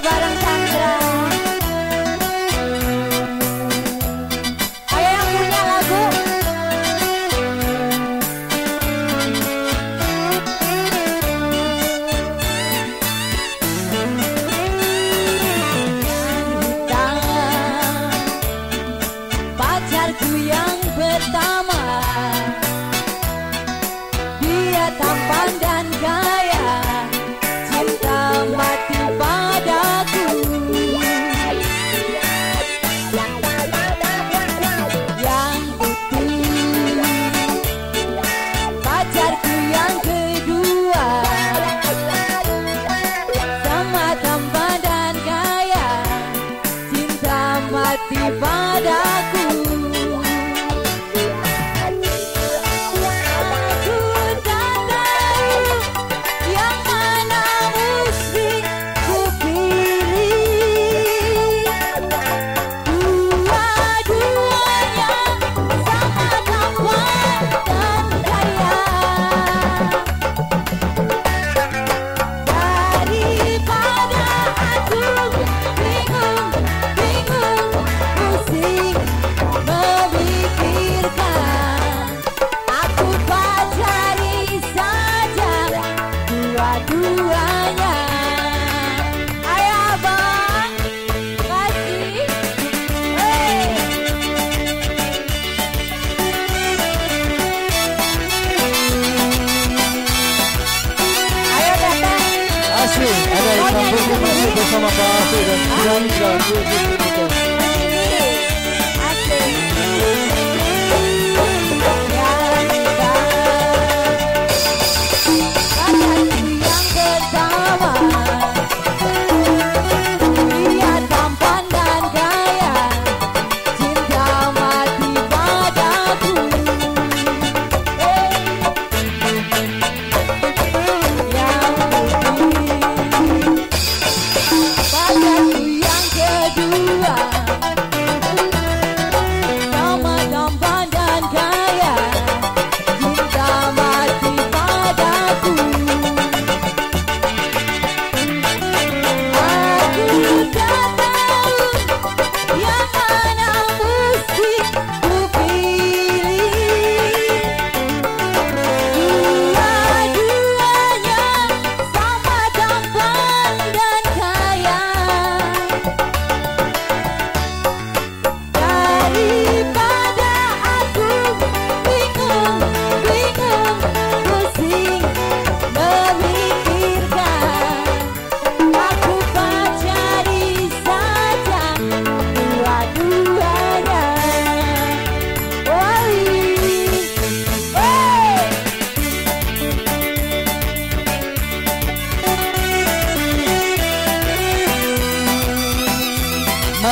barang Hallelujah.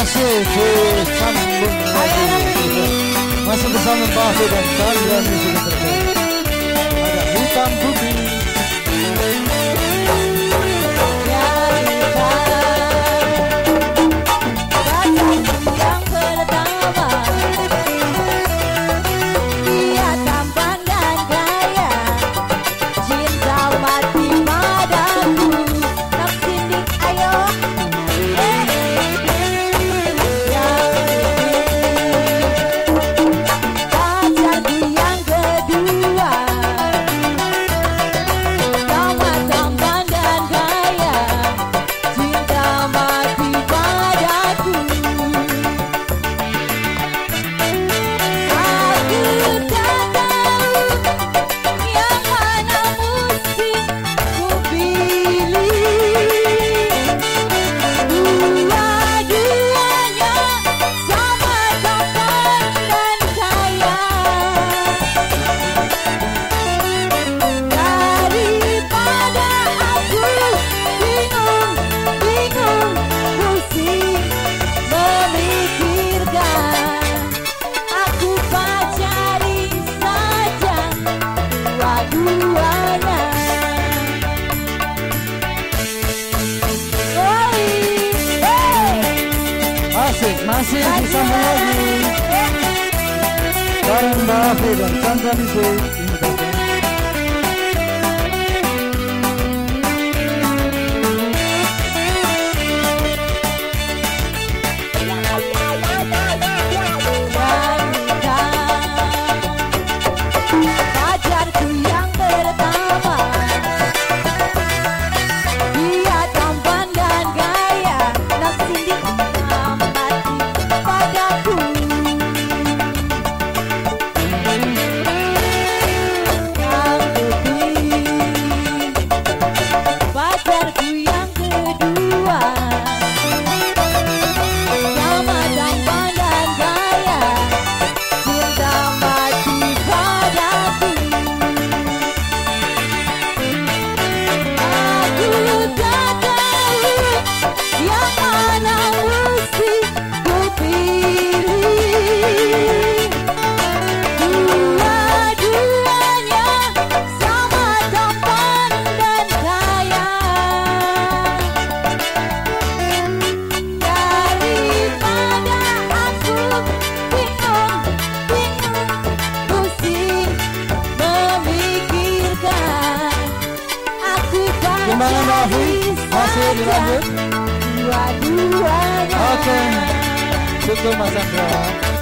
Nasıl şey, şu Samsun Nasıl Samsun bahseden Tarihler müziği şey Hadi Hutan Bugün Masih bisa menyanyi Karen David dan Sandra Mizik Mbak Afi masih. Dua-duanya Oke, cukup Mas Andra.